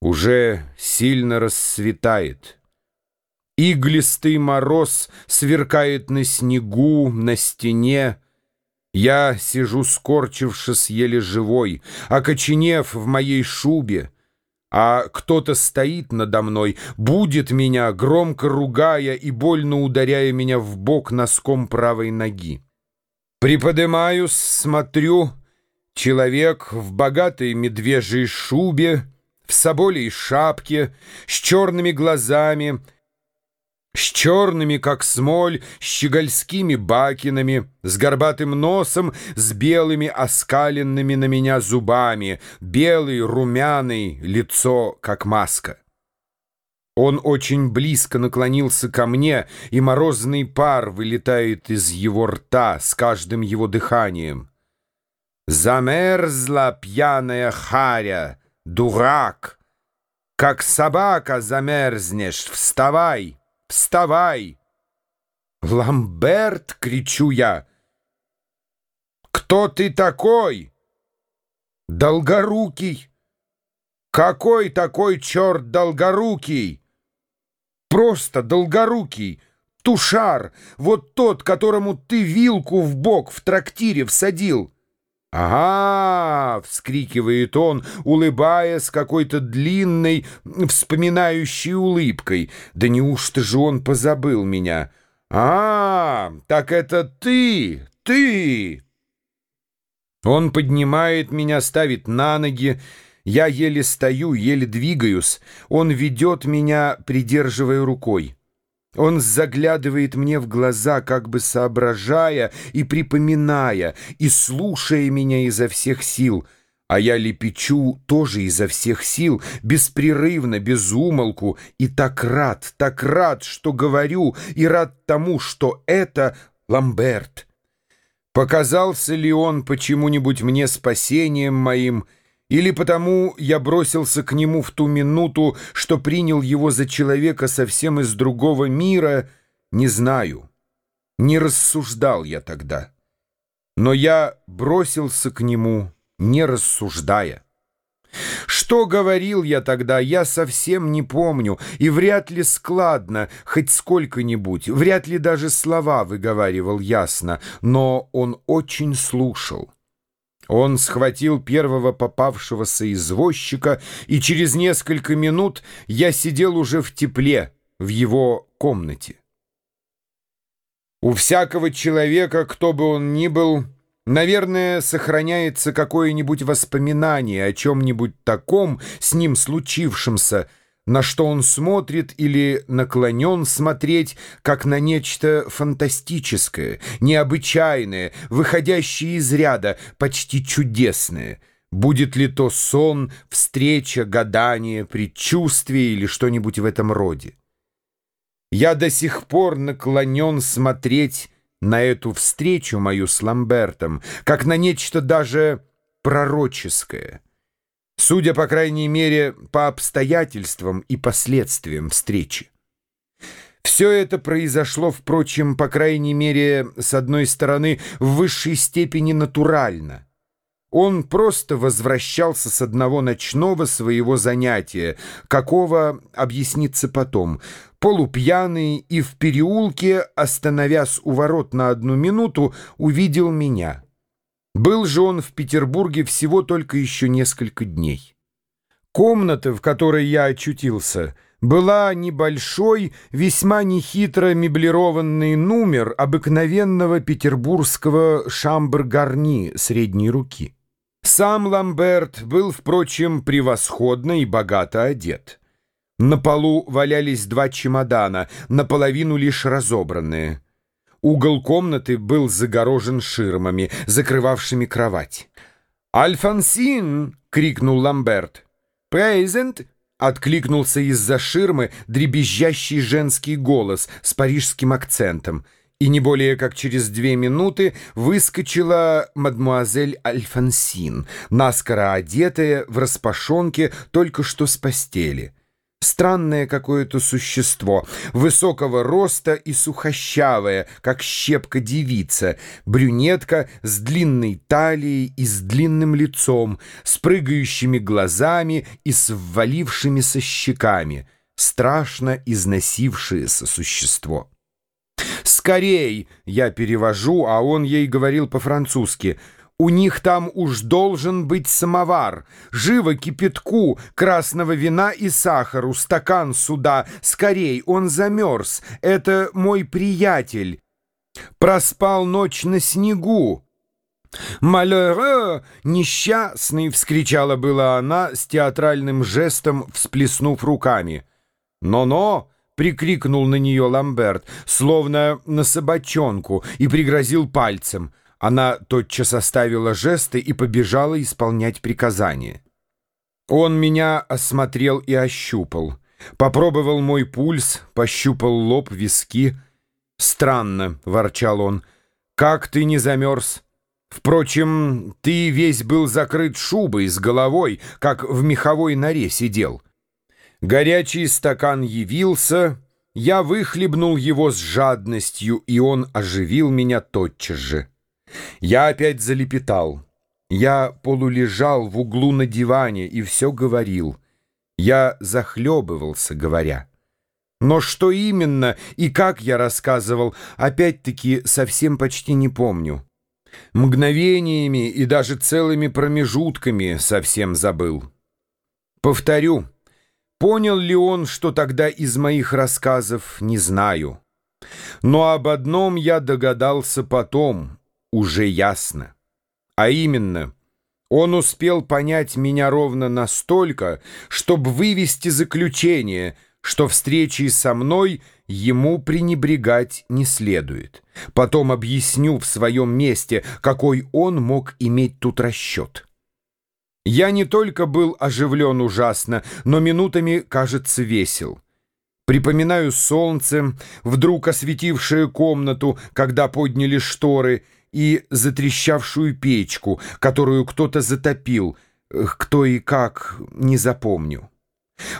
Уже сильно рассветает. Иглистый мороз сверкает на снегу, на стене. Я сижу скорчившись еле живой, окоченев в моей шубе, а кто-то стоит надо мной, будет меня, громко ругая и больно ударяя меня в бок носком правой ноги. Приподымаюсь, смотрю, человек в богатой медвежьей шубе, в соболей шапке, с черными глазами, с черными, как смоль, щегольскими бакинами, с горбатым носом, с белыми оскаленными на меня зубами, белый, румяный, лицо, как маска. Он очень близко наклонился ко мне, и морозный пар вылетает из его рта с каждым его дыханием. Замерзла пьяная харя, дурак! Как собака замерзнешь, вставай, вставай! «Ламберт!» — кричу я. «Кто ты такой?» «Долгорукий!» «Какой такой черт долгорукий?» «Просто долгорукий!» Тушар, вот тот, которому ты вилку в бок в трактире всадил. «Ага!» — вскрикивает он, улыбаясь какой-то длинной, вспоминающей улыбкой. «Да неужто же он позабыл меня?» «А, так это ты! Ты!» Он поднимает меня, ставит на ноги. Я еле стою, еле двигаюсь. Он ведет меня, придерживая рукой. Он заглядывает мне в глаза, как бы соображая и припоминая, и слушая меня изо всех сил, а я лепечу тоже изо всех сил, беспрерывно, без умолку, и так рад, так рад, что говорю, и рад тому, что это Ламберт. Показался ли он почему-нибудь мне спасением моим, — или потому я бросился к нему в ту минуту, что принял его за человека совсем из другого мира, не знаю. Не рассуждал я тогда. Но я бросился к нему, не рассуждая. Что говорил я тогда, я совсем не помню, и вряд ли складно, хоть сколько-нибудь, вряд ли даже слова выговаривал ясно, но он очень слушал. Он схватил первого попавшегося извозчика, и через несколько минут я сидел уже в тепле в его комнате. У всякого человека, кто бы он ни был, наверное, сохраняется какое-нибудь воспоминание о чем-нибудь таком с ним случившемся — на что он смотрит или наклонен смотреть, как на нечто фантастическое, необычайное, выходящее из ряда, почти чудесное. Будет ли то сон, встреча, гадание, предчувствие или что-нибудь в этом роде? Я до сих пор наклонен смотреть на эту встречу мою с Ламбертом, как на нечто даже пророческое — судя, по крайней мере, по обстоятельствам и последствиям встречи. Все это произошло, впрочем, по крайней мере, с одной стороны, в высшей степени натурально. Он просто возвращался с одного ночного своего занятия, какого объяснится потом, полупьяный и в переулке, остановясь у ворот на одну минуту, увидел меня. Был же он в Петербурге всего только еще несколько дней. Комната, в которой я очутился, была небольшой, весьма нехитро меблированный номер обыкновенного петербургского шамбр-гарни средней руки. Сам Ламберт был, впрочем, превосходно и богато одет. На полу валялись два чемодана, наполовину лишь разобранные. Угол комнаты был загорожен ширмами, закрывавшими кровать. «Альфонсин!» — крикнул Ламберт. «Презент!» — откликнулся из-за ширмы дребезжащий женский голос с парижским акцентом. И не более как через две минуты выскочила мадмуазель Альфонсин, наскоро одетая в распашонке только что с постели. Странное какое-то существо, высокого роста и сухощавое, как щепка девица, брюнетка с длинной талией и с длинным лицом, с прыгающими глазами и с ввалившимися щеками, страшно износившееся существо. «Скорей!» — я перевожу, а он ей говорил по-французски — у них там уж должен быть самовар. Живо кипятку, красного вина и сахару, стакан сюда. Скорей, он замерз. Это мой приятель. Проспал ночь на снегу. «Малере! Несчастный!» — вскричала была она с театральным жестом, всплеснув руками. «Но-но!» — прикрикнул на нее Ламберт, словно на собачонку, и пригрозил пальцем — она тотчас оставила жесты и побежала исполнять приказания. Он меня осмотрел и ощупал. Попробовал мой пульс, пощупал лоб, виски. «Странно», — ворчал он, — «как ты не замерз?» Впрочем, ты весь был закрыт шубой с головой, как в меховой норе сидел. Горячий стакан явился, я выхлебнул его с жадностью, и он оживил меня тотчас же. Я опять залепетал. Я полулежал в углу на диване и все говорил. Я захлебывался, говоря. Но что именно и как я рассказывал, опять-таки совсем почти не помню. Мгновениями и даже целыми промежутками совсем забыл. Повторю, понял ли он, что тогда из моих рассказов, не знаю. Но об одном я догадался потом, уже ясно. А именно, он успел понять меня ровно настолько, чтобы вывести заключение, что встречи со мной ему пренебрегать не следует. Потом объясню в своем месте, какой он мог иметь тут расчет. Я не только был оживлен ужасно, но минутами, кажется, весел. Припоминаю солнце, вдруг осветившее комнату, когда подняли шторы — и затрещавшую печку, которую кто-то затопил, кто и как, не запомню.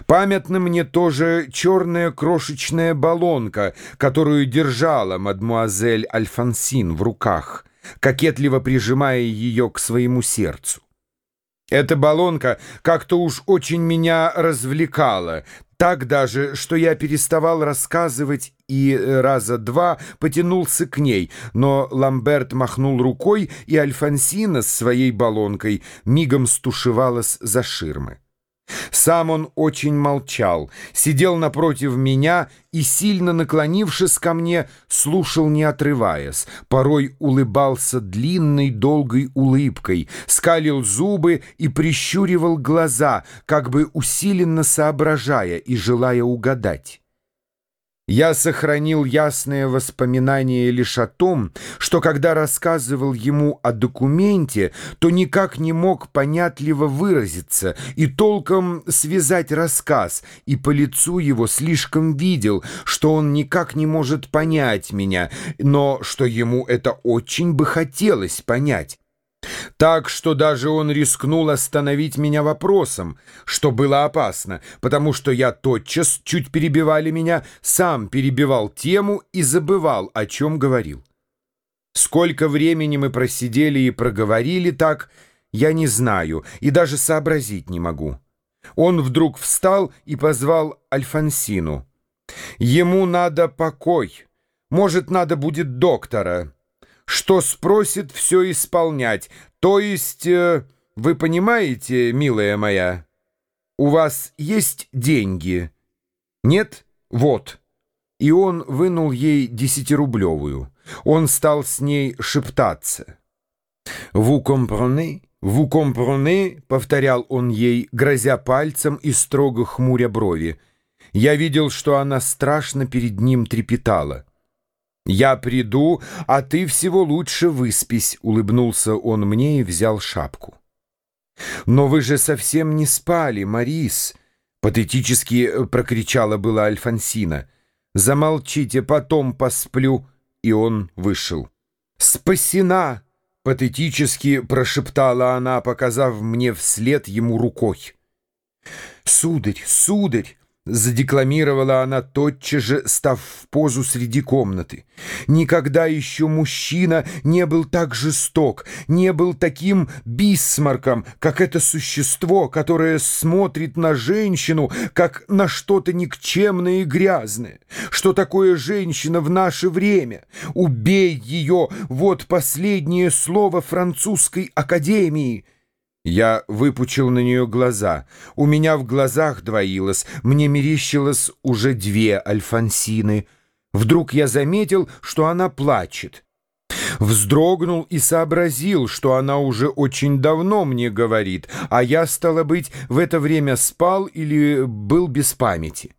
Памятна мне тоже черная крошечная баллонка, которую держала мадмуазель Альфонсин в руках, кокетливо прижимая ее к своему сердцу. Эта баллонка как-то уж очень меня развлекала, так даже, что я переставал рассказывать и э, раза два потянулся к ней, но Ламберт махнул рукой, и Альфонсина с своей баллонкой мигом стушевалась за ширмы. Сам он очень молчал, сидел напротив меня и, сильно наклонившись ко мне, слушал не отрываясь, порой улыбался длинной долгой улыбкой, скалил зубы и прищуривал глаза, как бы усиленно соображая и желая угадать. Я сохранил ясное воспоминание лишь о том, что когда рассказывал ему о документе, то никак не мог понятливо выразиться и толком связать рассказ, и по лицу его слишком видел, что он никак не может понять меня, но что ему это очень бы хотелось понять. Так что даже он рискнул остановить меня вопросом, что было опасно, потому что я тотчас, чуть перебивали меня, сам перебивал тему и забывал, о чем говорил. Сколько времени мы просидели и проговорили так, я не знаю и даже сообразить не могу. Он вдруг встал и позвал Альфонсину. Ему надо покой, может, надо будет доктора. Что спросит, все исполнять. То есть, э, вы понимаете, милая моя, у вас есть деньги? Нет? Вот. И он вынул ей десятирублевую. Он стал с ней шептаться. «Vous comprenez? Vous comprenez?» — повторял он ей, грозя пальцем и строго хмуря брови. Я видел, что она страшно перед ним трепетала. «Я приду, а ты всего лучше выспись», — улыбнулся он мне и взял шапку. «Но вы же совсем не спали, Марис!» — патетически э, прокричала была Альфонсина. «Замолчите, потом посплю!» И он вышел. «Спасена!» — патетически прошептала она, показав мне вслед ему рукой. «Сударь, сударь!» Задекламировала она тотчас же, став в позу среди комнаты. Никогда еще мужчина не был так жесток, не был таким бисмарком, как это существо, которое смотрит на женщину, как на что-то никчемное и грязное. Что такое женщина в наше время? Убей ее! Вот последнее слово французской академии — я выпучил на нее глаза. У меня в глазах двоилось, мне мерещилось уже две Альфонсины. Вдруг я заметил, что она плачет. Вздрогнул и сообразил, что она уже очень давно мне говорит, а я, стало быть, в это время спал или был без памяти.